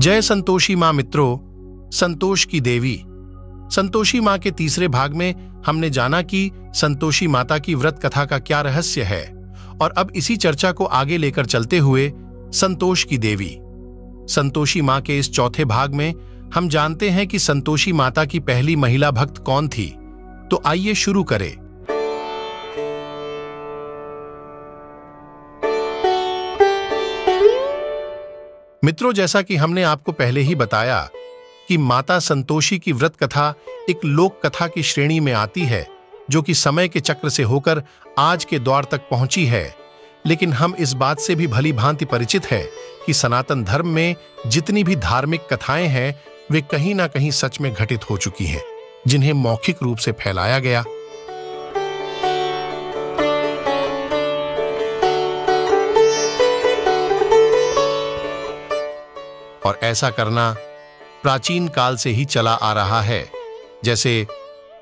जय संतोषी माँ मित्रों, संतोष की देवी। संतोषी माँ के तीसरे भाग में हमने जाना कि संतोषी माता की व्रत कथा का क्या रहस्य है, और अब इसी चर्चा को आगे लेकर चलते हुए संतोष की देवी। संतोषी माँ के इस चौथे भाग में हम जानते हैं कि संतोषी माता की पहली महिला भक्त कौन थी तो आइए शुरू करें। मित्रों, जैसा कि हमने आपको पहले ही बताया कि माता संतोषी की व्रत कथा एक लोक कथा की श्रेणी में आती है, जो कि समय के चक्र से होकर आज के दौर तक पहुँची है। लेकिन हम इस बात से भी भली भांति परिचित है कि सनातन धर्म में जितनी भी धार्मिक कथाएँ हैं, वे कहीं ना कहीं सच में घटित हो चुकी हैं, जिन्हें मौखिक रूप से फैलाया गया। और ऐसा करना प्राचीन काल से ही चला आ रहा है। जैसे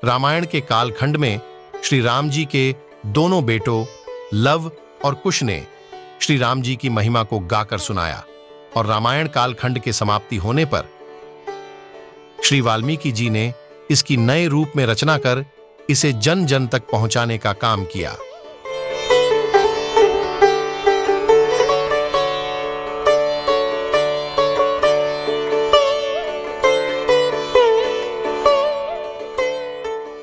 रामायण के कालखंड में श्री राम जी के दोनों बेटों, लव और कुश ने श्री राम जी की महिमा को गाकर सुनाया और रामायण कालखंड के समाप्ति होने पर श्री वाल्मीकि जी ने इसकी नए रूप में रचना कर इसे जन जन तक पहुँचाने का काम किया।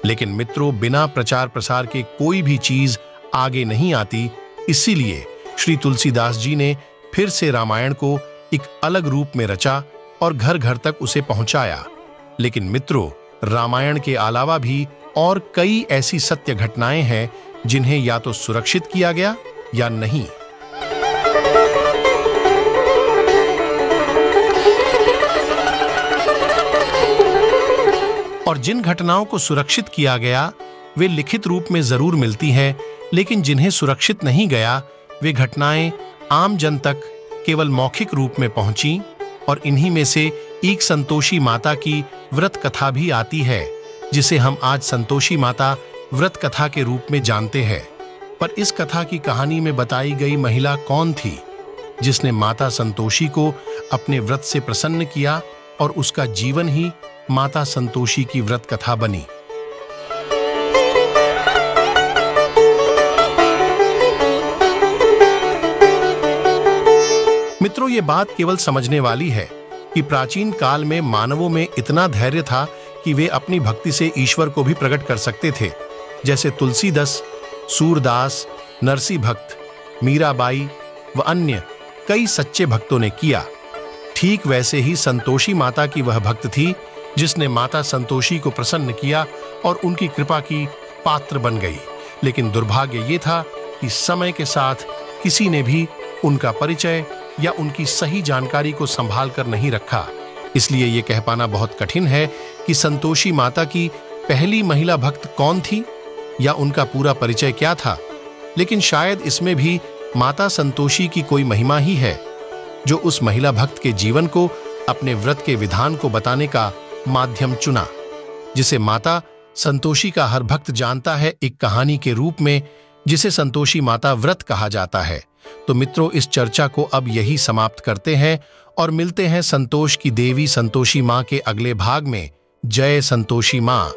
लेकिन मित्रों, बिना प्रचार प्रसार के कोई भी चीज़ आगे नहीं आती। इसीलिए श्री तुलसीदास जी ने फिर से रामायण को एक अलग रूप में रचा और घर घर तक उसे पहुँचाया। लेकिन मित्रों, रामायण के अलावा भी और कई ऐसी सत्य घटनाएँ हैं जिन्हें या तो सुरक्षित किया गया या नहीं। और जिन घटनाओं को सुरक्षित किया गया, वे लिखित रूप में ज़रूर मिलती हैं, लेकिन जिन्हें सुरक्षित नहीं गया, वे घटनाएँ आम जन तक केवल मौखिक रूप में पहुँची और इन्हीं में से एक संतोषी माता की व्रत कथा भी आती है, जिसे हम आज संतोषी माता व्रत कथा के रूप में जानते हैं। पर इस कथा की कहानी में बताई गई महिला कौन थी, जिसने माता संतोषी को अपने व्रत से प्रसन्न किया और उसका जीवन ही माता संतोषी की व्रत कथा बनी। मित्रों, ये बात केवल समझने वाली है कि प्राचीन काल में मानवों में इतना धैर्य था कि वे अपनी भक्ति से ईश्वर को भी प्रकट कर सकते थे। जैसे तुलसीदास, सूरदास नरसी भक्त मीराबाई व अन्य कई सच्चे भक्तों ने किया। ठीक वैसे ही संतोषी माता की वह भक्त थी जिसने माता संतोषी को प्रसन्न किया और उनकी कृपा की पात्र बन गई। लेकिन दुर्भाग्य ये था कि समय के साथ किसी ने भी उनका परिचय या उनकी सही जानकारी को संभाल कर नहीं रखा। इसलिए यह कह पाना बहुत कठिन है कि संतोषी माता की पहली महिला भक्त कौन थी या उनका पूरा परिचय क्या था। लेकिन शायद इसमें भी माता संतोषी की कोई महिमा ही है, जो उस महिला भक्त के जीवन को, अपने व्रत के विधान को बताने का माध्यम चुना, जिसे माता संतोषी का हर भक्त जानता है एक कहानी के रूप में, जिसे संतोषी माता व्रत कहा जाता है। तो मित्रों, इस चर्चा को अब यही समाप्त करते हैं और मिलते हैं संतोष की देवी संतोषी माँ के अगले भाग में। जय संतोषी माँ।